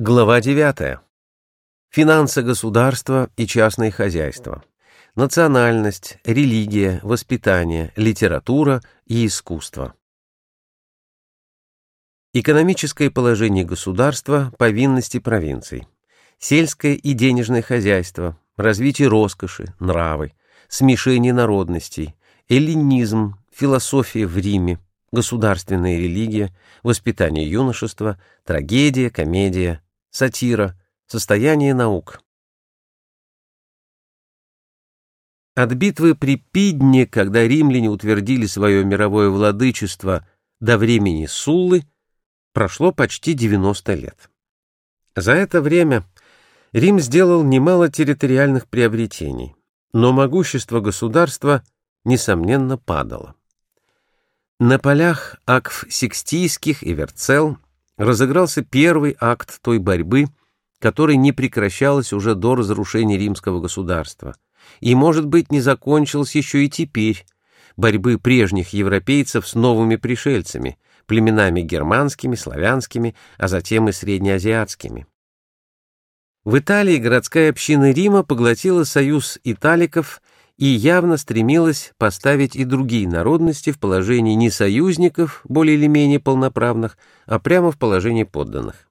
Глава 9. Финансы государства и частные хозяйства. Национальность, религия, воспитание, литература и искусство. Экономическое положение государства, повинности провинций. Сельское и денежное хозяйство, развитие роскоши, нравы, смешение народностей, эллинизм, философия в Риме, государственная религия, воспитание юношества, трагедия, комедия, Сатира. Состояние наук. От битвы при Пидне, когда римляне утвердили свое мировое владычество до времени Суллы, прошло почти 90 лет. За это время Рим сделал немало территориальных приобретений, но могущество государства, несомненно, падало. На полях Акв Сикстийских и Верцел разыгрался первый акт той борьбы, которая не прекращалась уже до разрушения римского государства, и, может быть, не закончилась еще и теперь, борьбы прежних европейцев с новыми пришельцами, племенами германскими, славянскими, а затем и среднеазиатскими. В Италии городская община Рима поглотила союз италиков и явно стремилась поставить и другие народности в положении не союзников, более или менее полноправных, а прямо в положении подданных.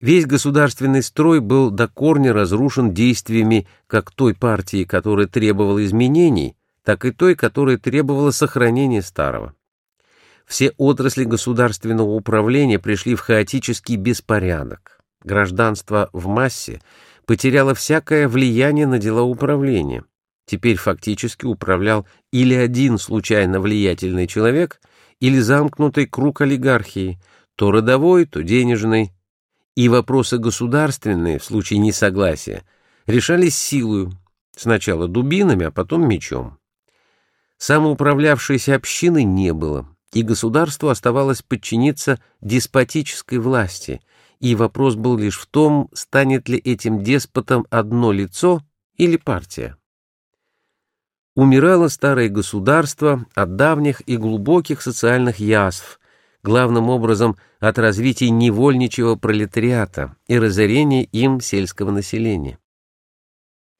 Весь государственный строй был до корня разрушен действиями как той партии, которая требовала изменений, так и той, которая требовала сохранения старого. Все отрасли государственного управления пришли в хаотический беспорядок. Гражданство в массе потеряло всякое влияние на дела управления. Теперь фактически управлял или один случайно влиятельный человек, или замкнутый круг олигархии, то родовой, то денежный, и вопросы государственные в случае несогласия решались силою, сначала дубинами, а потом мечом. Самоуправлявшейся общины не было, и государству оставалось подчиниться деспотической власти, и вопрос был лишь в том, станет ли этим деспотом одно лицо или партия. Умирало старое государство от давних и глубоких социальных язв, главным образом от развития невольничьего пролетариата и разорения им сельского населения.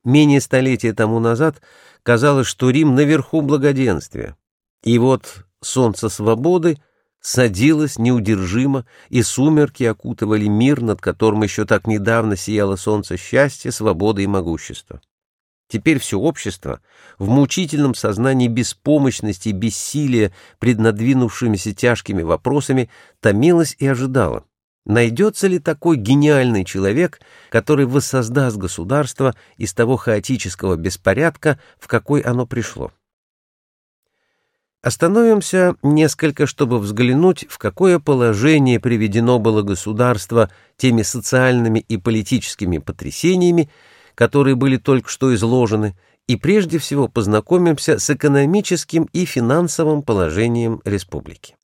Менее столетия тому назад казалось, что Рим наверху благоденствия, и вот солнце свободы садилось неудержимо, и сумерки окутывали мир, над которым еще так недавно сияло солнце счастья, свободы и могущества. Теперь все общество в мучительном сознании беспомощности и бессилия пред надвинувшимися тяжкими вопросами томилось и ожидало. Найдется ли такой гениальный человек, который воссоздаст государство из того хаотического беспорядка, в какой оно пришло? Остановимся несколько, чтобы взглянуть, в какое положение приведено было государство теми социальными и политическими потрясениями, которые были только что изложены, и прежде всего познакомимся с экономическим и финансовым положением республики.